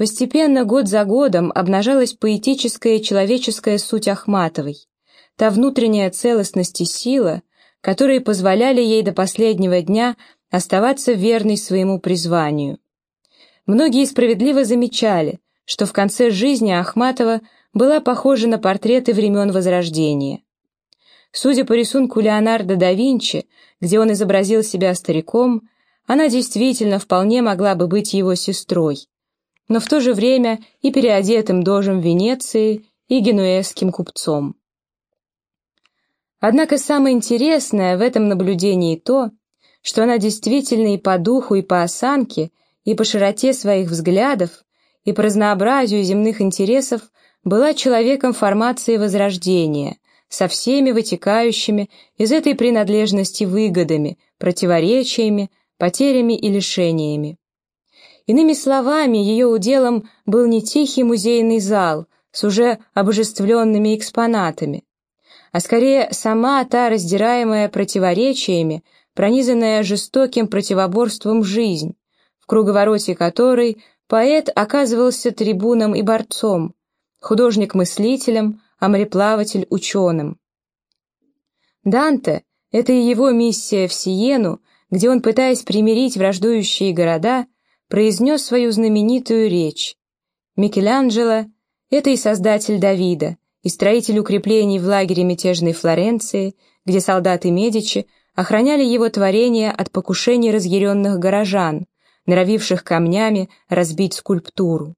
Постепенно, год за годом, обнажалась поэтическая человеческая суть Ахматовой, та внутренняя целостность и сила, которые позволяли ей до последнего дня оставаться верной своему призванию. Многие справедливо замечали, что в конце жизни Ахматова была похожа на портреты времен Возрождения. Судя по рисунку Леонардо да Винчи, где он изобразил себя стариком, она действительно вполне могла бы быть его сестрой, но в то же время и переодетым дожем Венеции, и генуэзским купцом. Однако самое интересное в этом наблюдении то, что она действительно и по духу, и по осанке, и по широте своих взглядов, и по разнообразию земных интересов была человеком формации Возрождения, со всеми вытекающими из этой принадлежности выгодами, противоречиями, потерями и лишениями. Иными словами, ее уделом был не тихий музейный зал с уже обожествленными экспонатами, а скорее сама та раздираемая противоречиями, пронизанная жестоким противоборством жизнь, в круговороте которой поэт оказывался трибуном и борцом, художник-мыслителем, а мореплаватель — ученым. Данте — это и его миссия в Сиену, где он, пытаясь примирить враждующие города, произнес свою знаменитую речь. Микеланджело — это и создатель Давида, и строитель укреплений в лагере мятежной Флоренции, где солдаты Медичи охраняли его творение от покушений разъяренных горожан, норовивших камнями разбить скульптуру.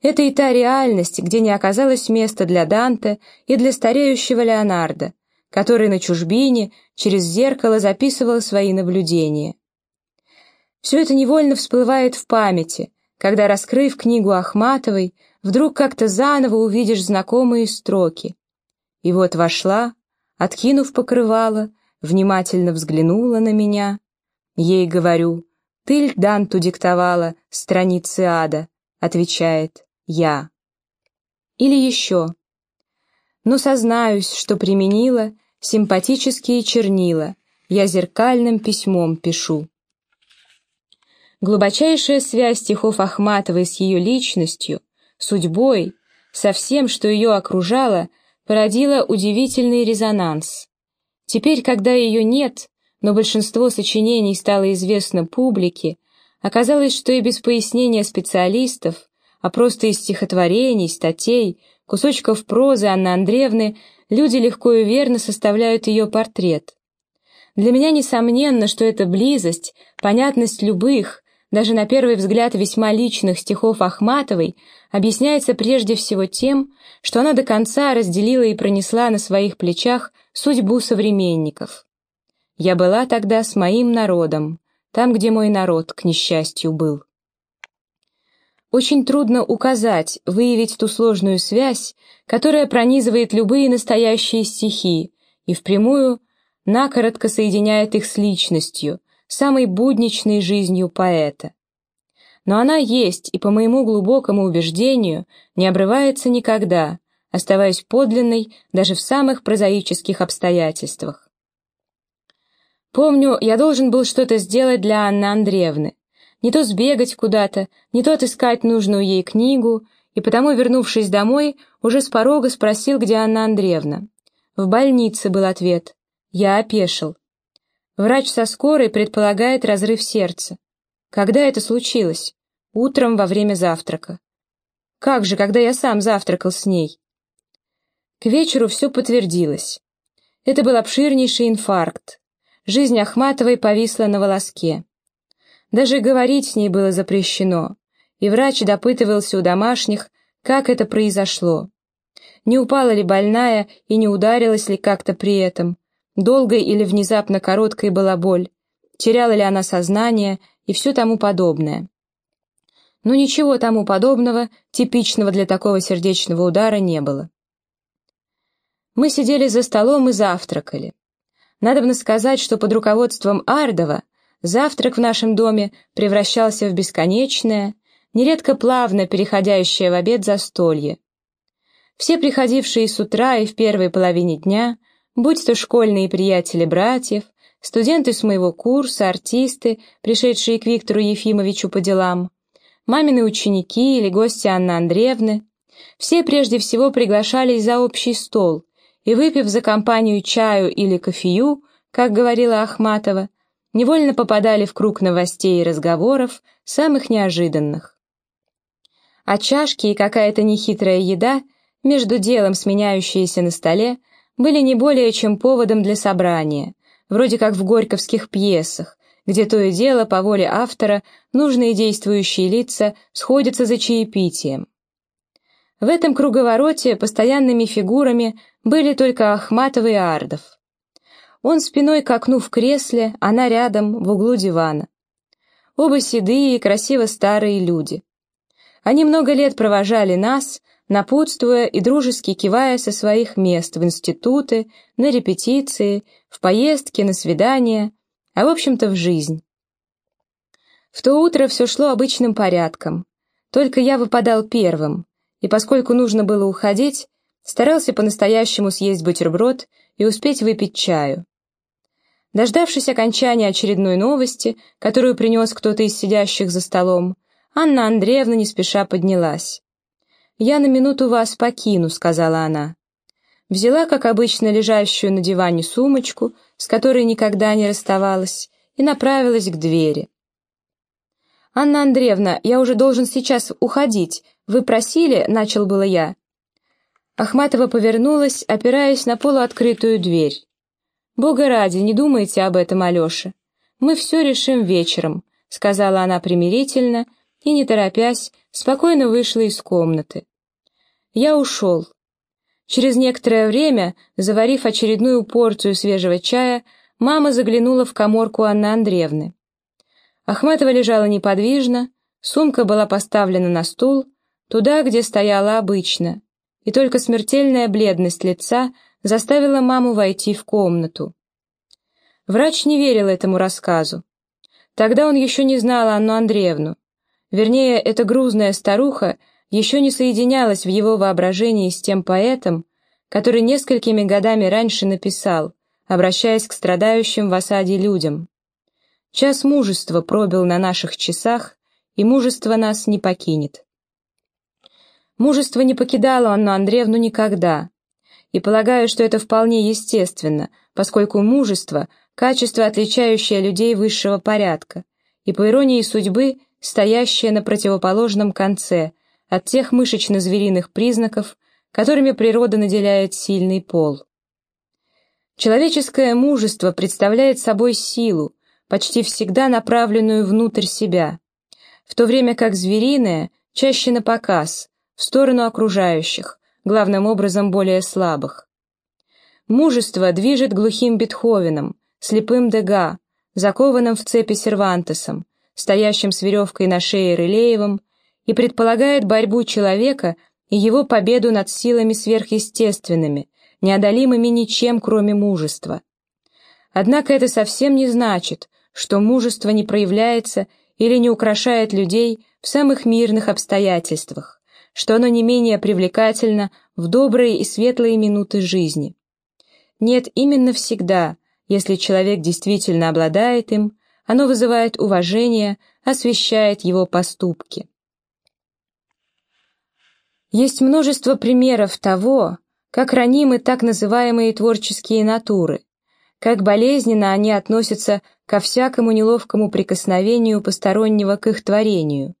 Это и та реальность, где не оказалось места для Данте и для стареющего Леонардо, который на чужбине через зеркало записывал свои наблюдения. Все это невольно всплывает в памяти, когда, раскрыв книгу Ахматовой, вдруг как-то заново увидишь знакомые строки. И вот вошла, откинув покрывало, внимательно взглянула на меня. Ей говорю, ты Данту диктовала страницы ада, отвечает я. Или еще. Но сознаюсь, что применила симпатические чернила, я зеркальным письмом пишу. Глубочайшая связь стихов Ахматовой с ее личностью, судьбой, со всем, что ее окружало, породила удивительный резонанс. Теперь, когда ее нет, но большинство сочинений стало известно публике, оказалось, что и без пояснения специалистов а просто из стихотворений, статей, кусочков прозы Анны Андреевны люди легко и верно составляют ее портрет. Для меня несомненно, что эта близость, понятность любых, даже на первый взгляд весьма личных стихов Ахматовой объясняется прежде всего тем, что она до конца разделила и пронесла на своих плечах судьбу современников. «Я была тогда с моим народом, там, где мой народ, к несчастью, был». Очень трудно указать, выявить ту сложную связь, которая пронизывает любые настоящие стихи и впрямую накоротко соединяет их с личностью, самой будничной жизнью поэта. Но она есть и, по моему глубокому убеждению, не обрывается никогда, оставаясь подлинной даже в самых прозаических обстоятельствах. Помню, я должен был что-то сделать для Анны Андреевны, не то сбегать куда-то, не то отыскать нужную ей книгу, и потому, вернувшись домой, уже с порога спросил, где Анна Андреевна. В больнице был ответ. Я опешил. Врач со скорой предполагает разрыв сердца. Когда это случилось? Утром во время завтрака. Как же, когда я сам завтракал с ней? К вечеру все подтвердилось. Это был обширнейший инфаркт. Жизнь Ахматовой повисла на волоске. Даже говорить с ней было запрещено, и врач допытывался у домашних, как это произошло. Не упала ли больная и не ударилась ли как-то при этом, долгой или внезапно короткой была боль, теряла ли она сознание и все тому подобное. Но ничего тому подобного, типичного для такого сердечного удара, не было. Мы сидели за столом и завтракали. Надобно сказать, что под руководством Ардова Завтрак в нашем доме превращался в бесконечное, нередко плавно переходящее в обед застолье. Все приходившие с утра и в первой половине дня, будь то школьные приятели братьев, студенты с моего курса, артисты, пришедшие к Виктору Ефимовичу по делам, мамины ученики или гости Анны Андреевны. Все прежде всего приглашались за общий стол, и, выпив за компанию чаю или кофею, как говорила Ахматова, невольно попадали в круг новостей и разговоров, самых неожиданных. А чашки и какая-то нехитрая еда, между делом сменяющиеся на столе, были не более чем поводом для собрания, вроде как в горьковских пьесах, где то и дело, по воле автора, нужные действующие лица сходятся за чаепитием. В этом круговороте постоянными фигурами были только Ахматов и Ардов. Он спиной к окну в кресле, она рядом, в углу дивана. Оба седые и красиво старые люди. Они много лет провожали нас, напутствуя и дружески кивая со своих мест в институты, на репетиции, в поездки, на свидания, а в общем-то в жизнь. В то утро все шло обычным порядком, только я выпадал первым, и поскольку нужно было уходить, старался по-настоящему съесть бутерброд и успеть выпить чаю. Дождавшись окончания очередной новости, которую принес кто-то из сидящих за столом, Анна Андреевна не спеша поднялась. «Я на минуту вас покину», — сказала она. Взяла, как обычно, лежащую на диване сумочку, с которой никогда не расставалась, и направилась к двери. «Анна Андреевна, я уже должен сейчас уходить. Вы просили?» — начал было я. Ахматова повернулась, опираясь на полуоткрытую дверь. «Бога ради, не думайте об этом, Алеша. Мы все решим вечером», — сказала она примирительно и, не торопясь, спокойно вышла из комнаты. Я ушел. Через некоторое время, заварив очередную порцию свежего чая, мама заглянула в коморку Анны Андреевны. Ахматова лежала неподвижно, сумка была поставлена на стул, туда, где стояла обычно, и только смертельная бледность лица заставила маму войти в комнату. Врач не верил этому рассказу. Тогда он еще не знал Анну Андреевну. Вернее, эта грузная старуха еще не соединялась в его воображении с тем поэтом, который несколькими годами раньше написал, обращаясь к страдающим в осаде людям. «Час мужества пробил на наших часах, и мужество нас не покинет». Мужество не покидало Анну Андреевну никогда, и полагаю, что это вполне естественно, поскольку мужество — качество, отличающее людей высшего порядка, и, по иронии судьбы, стоящее на противоположном конце от тех мышечно-звериных признаков, которыми природа наделяет сильный пол. Человеческое мужество представляет собой силу, почти всегда направленную внутрь себя, в то время как звериное чаще на показ, в сторону окружающих, главным образом более слабых. Мужество движет глухим Бетховеном, слепым Дега, закованным в цепи Сервантесом, стоящим с веревкой на шее Рылеевым, и предполагает борьбу человека и его победу над силами сверхъестественными, неодолимыми ничем, кроме мужества. Однако это совсем не значит, что мужество не проявляется или не украшает людей в самых мирных обстоятельствах, что оно не менее привлекательно в добрые и светлые минуты жизни. Нет, именно всегда – если человек действительно обладает им, оно вызывает уважение, освещает его поступки. Есть множество примеров того, как ранимы так называемые творческие натуры, как болезненно они относятся ко всякому неловкому прикосновению постороннего к их творению.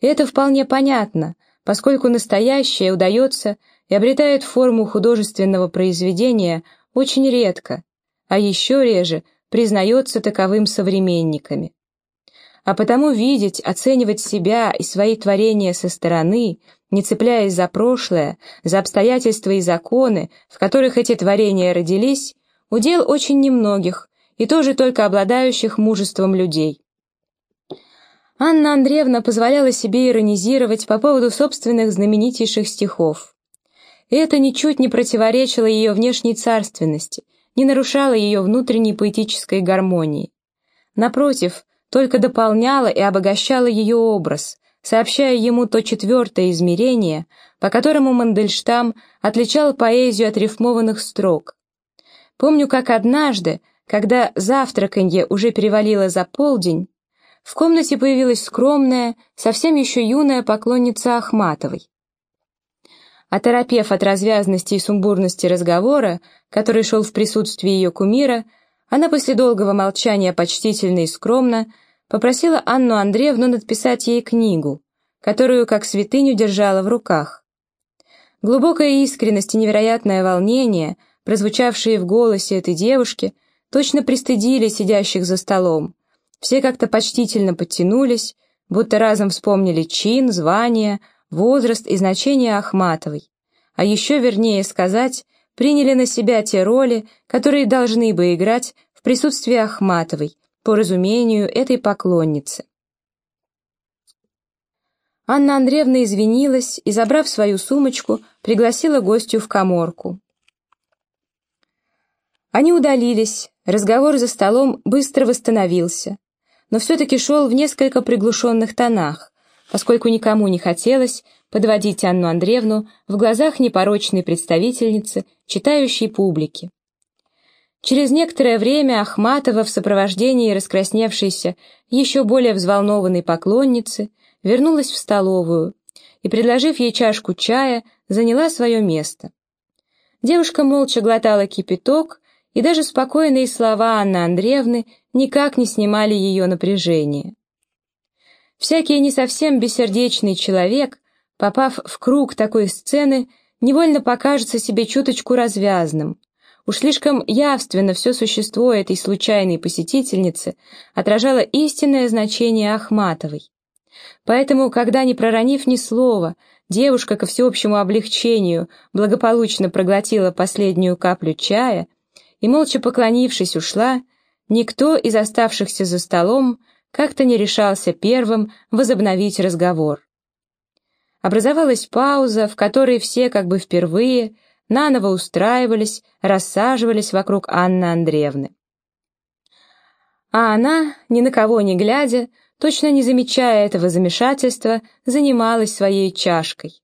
И это вполне понятно, поскольку настоящее удается и обретает форму художественного произведения очень редко, а еще реже признается таковым современниками. А потому видеть, оценивать себя и свои творения со стороны, не цепляясь за прошлое, за обстоятельства и законы, в которых эти творения родились, удел очень немногих, и тоже только обладающих мужеством людей. Анна Андреевна позволяла себе иронизировать по поводу собственных знаменитейших стихов. И это ничуть не противоречило ее внешней царственности, не нарушала ее внутренней поэтической гармонии. Напротив, только дополняла и обогащала ее образ, сообщая ему то четвертое измерение, по которому Мандельштам отличал поэзию от рифмованных строк. Помню, как однажды, когда завтраканье уже перевалило за полдень, в комнате появилась скромная, совсем еще юная поклонница Ахматовой. Оторопев от развязности и сумбурности разговора, который шел в присутствии ее кумира, она после долгого молчания почтительно и скромно попросила Анну Андреевну написать ей книгу, которую как святыню держала в руках. Глубокая искренность и невероятное волнение, прозвучавшие в голосе этой девушки, точно пристыдили сидящих за столом. Все как-то почтительно подтянулись, будто разом вспомнили чин, звание, возраст и значение Ахматовой. А еще вернее сказать, приняли на себя те роли, которые должны бы играть в присутствии Ахматовой, по разумению этой поклонницы. Анна Андреевна извинилась и, забрав свою сумочку, пригласила гостью в коморку. Они удалились, разговор за столом быстро восстановился, но все-таки шел в несколько приглушенных тонах, поскольку никому не хотелось подводить Анну Андреевну в глазах непорочной представительницы, читающей публики. Через некоторое время Ахматова в сопровождении раскрасневшейся, еще более взволнованной поклонницы вернулась в столовую и, предложив ей чашку чая, заняла свое место. Девушка молча глотала кипяток, и даже спокойные слова Анны Андреевны никак не снимали ее напряжение. Всякий не совсем бессердечный человек, попав в круг такой сцены, невольно покажется себе чуточку развязным, Уж слишком явственно все существо этой случайной посетительницы отражало истинное значение Ахматовой. Поэтому, когда, не проронив ни слова, девушка ко всеобщему облегчению благополучно проглотила последнюю каплю чая и, молча поклонившись, ушла, никто из оставшихся за столом как-то не решался первым возобновить разговор. Образовалась пауза, в которой все как бы впервые – наново устраивались, рассаживались вокруг Анны Андреевны. А она, ни на кого не глядя, точно не замечая этого замешательства, занималась своей чашкой.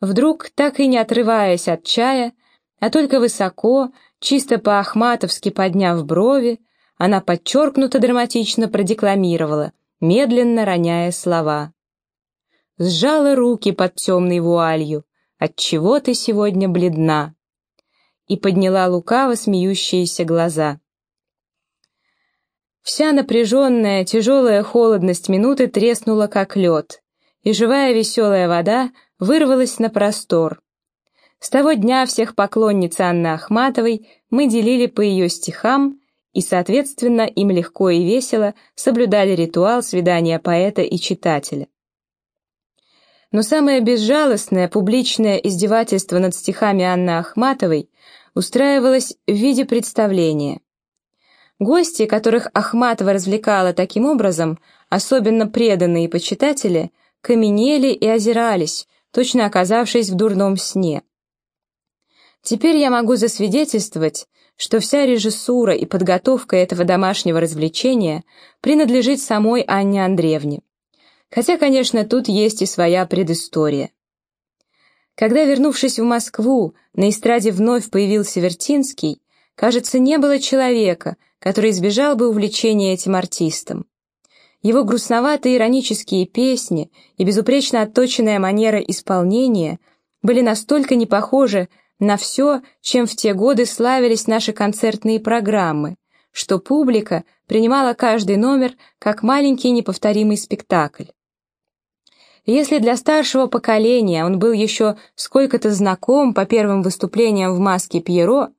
Вдруг, так и не отрываясь от чая, а только высоко, чисто по-ахматовски подняв брови, она подчеркнуто драматично продекламировала, медленно роняя слова. Сжала руки под темной вуалью, отчего ты сегодня бледна?» И подняла лукаво смеющиеся глаза. Вся напряженная, тяжелая холодность минуты треснула, как лед, и живая веселая вода вырвалась на простор. С того дня всех поклонниц Анны Ахматовой мы делили по ее стихам, и, соответственно, им легко и весело соблюдали ритуал свидания поэта и читателя. Но самое безжалостное публичное издевательство над стихами Анны Ахматовой устраивалось в виде представления. Гости, которых Ахматова развлекала таким образом, особенно преданные почитатели, каменели и озирались, точно оказавшись в дурном сне. Теперь я могу засвидетельствовать, что вся режиссура и подготовка этого домашнего развлечения принадлежит самой Анне Андреевне. Хотя, конечно, тут есть и своя предыстория. Когда, вернувшись в Москву, на эстраде вновь появился Вертинский, кажется, не было человека, который избежал бы увлечения этим артистом. Его грустноватые иронические песни и безупречно отточенная манера исполнения были настолько не похожи на все, чем в те годы славились наши концертные программы, что публика принимала каждый номер как маленький неповторимый спектакль. Если для старшего поколения он был еще сколько-то знаком по первым выступлениям в маске Пьеро,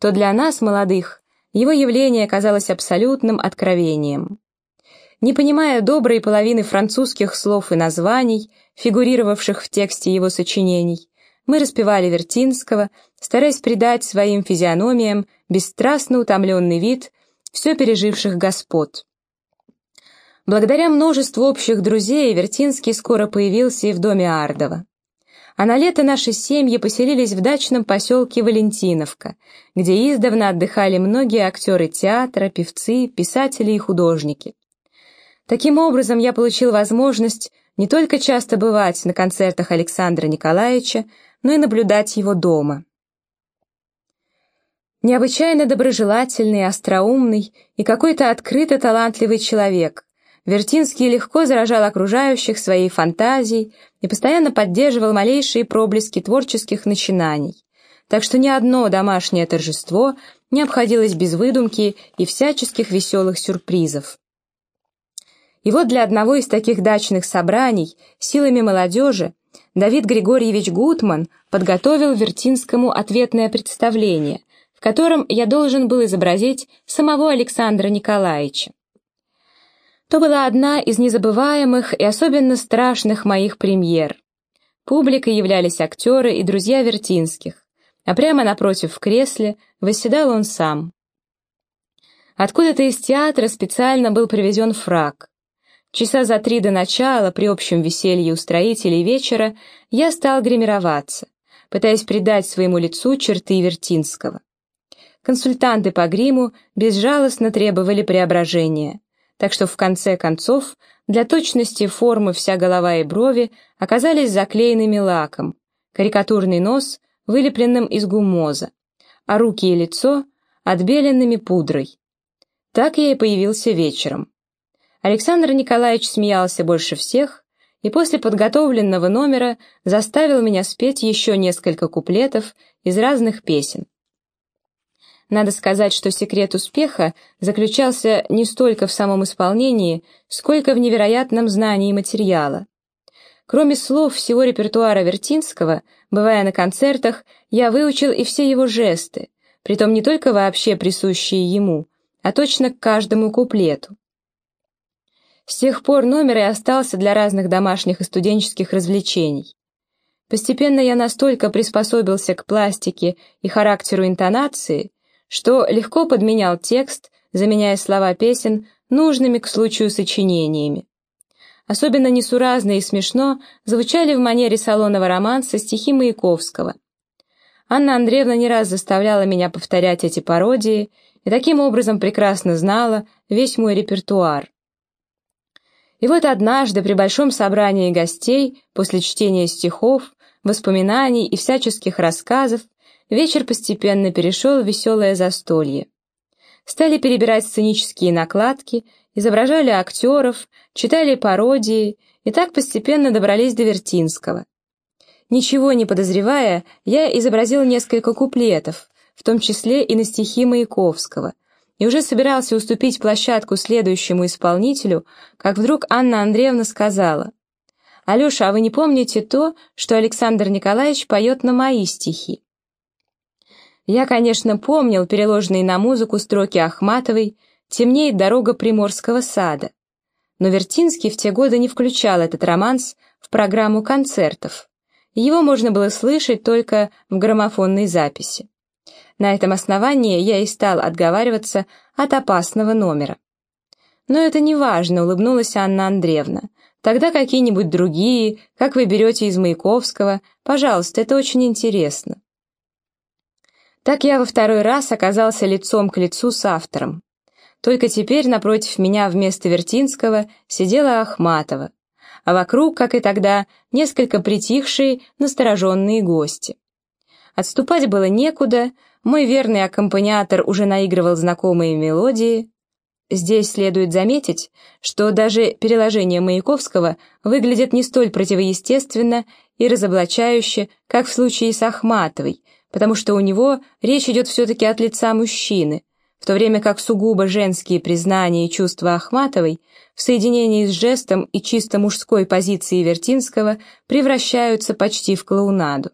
то для нас, молодых, его явление казалось абсолютным откровением. Не понимая доброй половины французских слов и названий, фигурировавших в тексте его сочинений, мы распевали Вертинского, стараясь придать своим физиономиям бесстрастно утомленный вид все переживших господ. Благодаря множеству общих друзей Вертинский скоро появился и в доме Ардова. А на лето наши семьи поселились в дачном поселке Валентиновка, где издавна отдыхали многие актеры театра, певцы, писатели и художники. Таким образом, я получил возможность не только часто бывать на концертах Александра Николаевича, но и наблюдать его дома. Необычайно доброжелательный, остроумный и какой-то открыто талантливый человек, Вертинский легко заражал окружающих своей фантазией и постоянно поддерживал малейшие проблески творческих начинаний, так что ни одно домашнее торжество не обходилось без выдумки и всяческих веселых сюрпризов. И вот для одного из таких дачных собраний силами молодежи Давид Григорьевич Гутман подготовил Вертинскому ответное представление, в котором я должен был изобразить самого Александра Николаевича. То была одна из незабываемых и особенно страшных моих премьер. Публикой являлись актеры и друзья Вертинских, а прямо напротив в кресле восседал он сам. Откуда-то из театра специально был привезен фраг. Часа за три до начала, при общем веселье устроителей вечера, я стал гримироваться, пытаясь придать своему лицу черты Вертинского. Консультанты по гриму безжалостно требовали преображения так что в конце концов для точности формы вся голова и брови оказались заклеенными лаком, карикатурный нос вылепленным из гумоза, а руки и лицо отбеленными пудрой. Так я и появился вечером. Александр Николаевич смеялся больше всех и после подготовленного номера заставил меня спеть еще несколько куплетов из разных песен. Надо сказать, что секрет успеха заключался не столько в самом исполнении, сколько в невероятном знании материала. Кроме слов всего репертуара Вертинского, бывая на концертах, я выучил и все его жесты, притом не только вообще присущие ему, а точно к каждому куплету. С тех пор номер и остался для разных домашних и студенческих развлечений. Постепенно я настолько приспособился к пластике и характеру интонации, что легко подменял текст, заменяя слова песен нужными к случаю сочинениями. Особенно несуразно и смешно звучали в манере салонного романса стихи Маяковского. Анна Андреевна не раз заставляла меня повторять эти пародии и таким образом прекрасно знала весь мой репертуар. И вот однажды при большом собрании гостей, после чтения стихов, воспоминаний и всяческих рассказов, вечер постепенно перешел в веселое застолье. Стали перебирать сценические накладки, изображали актеров, читали пародии и так постепенно добрались до Вертинского. Ничего не подозревая, я изобразил несколько куплетов, в том числе и на стихи Маяковского, и уже собирался уступить площадку следующему исполнителю, как вдруг Анна Андреевна сказала, «Алеша, а вы не помните то, что Александр Николаевич поет на мои стихи?» Я, конечно, помнил переложенные на музыку строки Ахматовой «Темнеет дорога Приморского сада», но Вертинский в те годы не включал этот романс в программу концертов. Его можно было слышать только в граммофонной записи. На этом основании я и стал отговариваться от опасного номера. «Но это не важно», — улыбнулась Анна Андреевна. «Тогда какие-нибудь другие, как вы берете из Маяковского. Пожалуйста, это очень интересно». Так я во второй раз оказался лицом к лицу с автором. Только теперь напротив меня вместо Вертинского сидела Ахматова, а вокруг, как и тогда, несколько притихшие, настороженные гости. Отступать было некуда, мой верный аккомпаниатор уже наигрывал знакомые мелодии. Здесь следует заметить, что даже переложение Маяковского выглядит не столь противоестественно и разоблачающе, как в случае с Ахматовой, потому что у него речь идет все-таки от лица мужчины, в то время как сугубо женские признания и чувства Ахматовой в соединении с жестом и чисто мужской позицией Вертинского превращаются почти в клоунаду.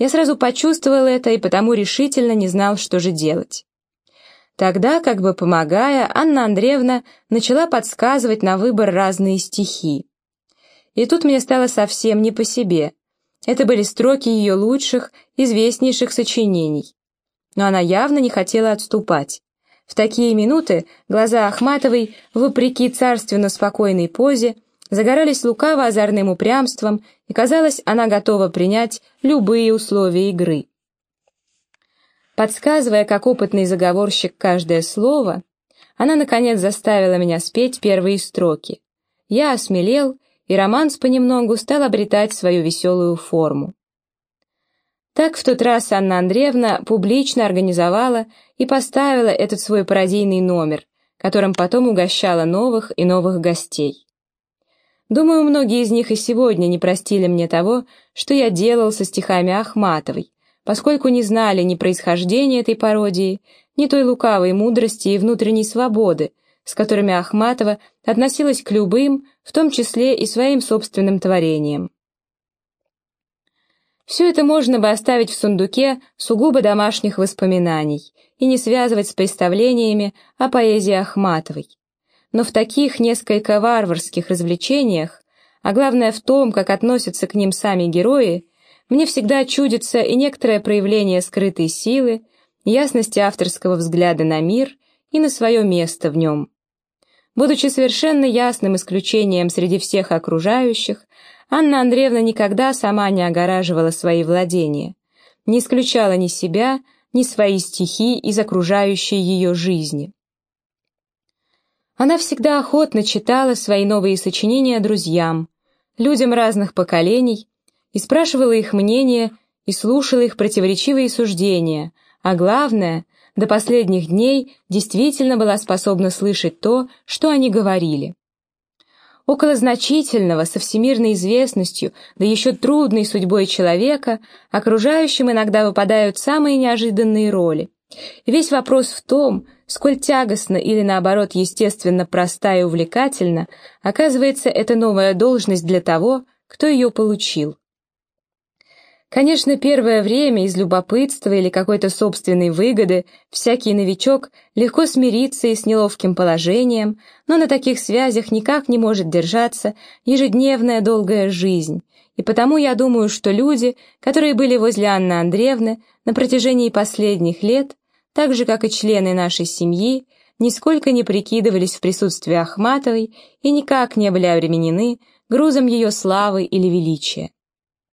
Я сразу почувствовал это и потому решительно не знал, что же делать. Тогда, как бы помогая, Анна Андреевна начала подсказывать на выбор разные стихи. И тут мне стало совсем не по себе – это были строки ее лучших, известнейших сочинений. Но она явно не хотела отступать. В такие минуты глаза Ахматовой, вопреки царственно спокойной позе, загорались лукаво-озорным упрямством, и, казалось, она готова принять любые условия игры. Подсказывая, как опытный заговорщик, каждое слово, она, наконец, заставила меня спеть первые строки. Я осмелел и романс понемногу стал обретать свою веселую форму. Так в тот раз Анна Андреевна публично организовала и поставила этот свой пародийный номер, которым потом угощала новых и новых гостей. Думаю, многие из них и сегодня не простили мне того, что я делал со стихами Ахматовой, поскольку не знали ни происхождения этой пародии, ни той лукавой мудрости и внутренней свободы, с которыми Ахматова относилась к любым, в том числе и своим собственным творениям. Все это можно бы оставить в сундуке сугубо домашних воспоминаний и не связывать с представлениями о поэзии Ахматовой. Но в таких несколько варварских развлечениях, а главное в том, как относятся к ним сами герои, мне всегда чудится и некоторое проявление скрытой силы, ясности авторского взгляда на мир и на свое место в нем. Будучи совершенно ясным исключением среди всех окружающих, Анна Андреевна никогда сама не огораживала свои владения, не исключала ни себя, ни свои стихи из окружающей ее жизни. Она всегда охотно читала свои новые сочинения друзьям, людям разных поколений, и спрашивала их мнение, и слушала их противоречивые суждения, а главное, до последних дней действительно была способна слышать то, что они говорили. Около значительного, со всемирной известностью, да еще трудной судьбой человека, окружающим иногда выпадают самые неожиданные роли. И весь вопрос в том, сколь тягостно или наоборот естественно проста и увлекательна оказывается эта новая должность для того, кто ее получил. Конечно, первое время из любопытства или какой-то собственной выгоды всякий новичок легко смирится и с неловким положением, но на таких связях никак не может держаться ежедневная долгая жизнь, и потому я думаю, что люди, которые были возле Анны Андреевны на протяжении последних лет, так же, как и члены нашей семьи, нисколько не прикидывались в присутствии Ахматовой и никак не были обременены грузом ее славы или величия.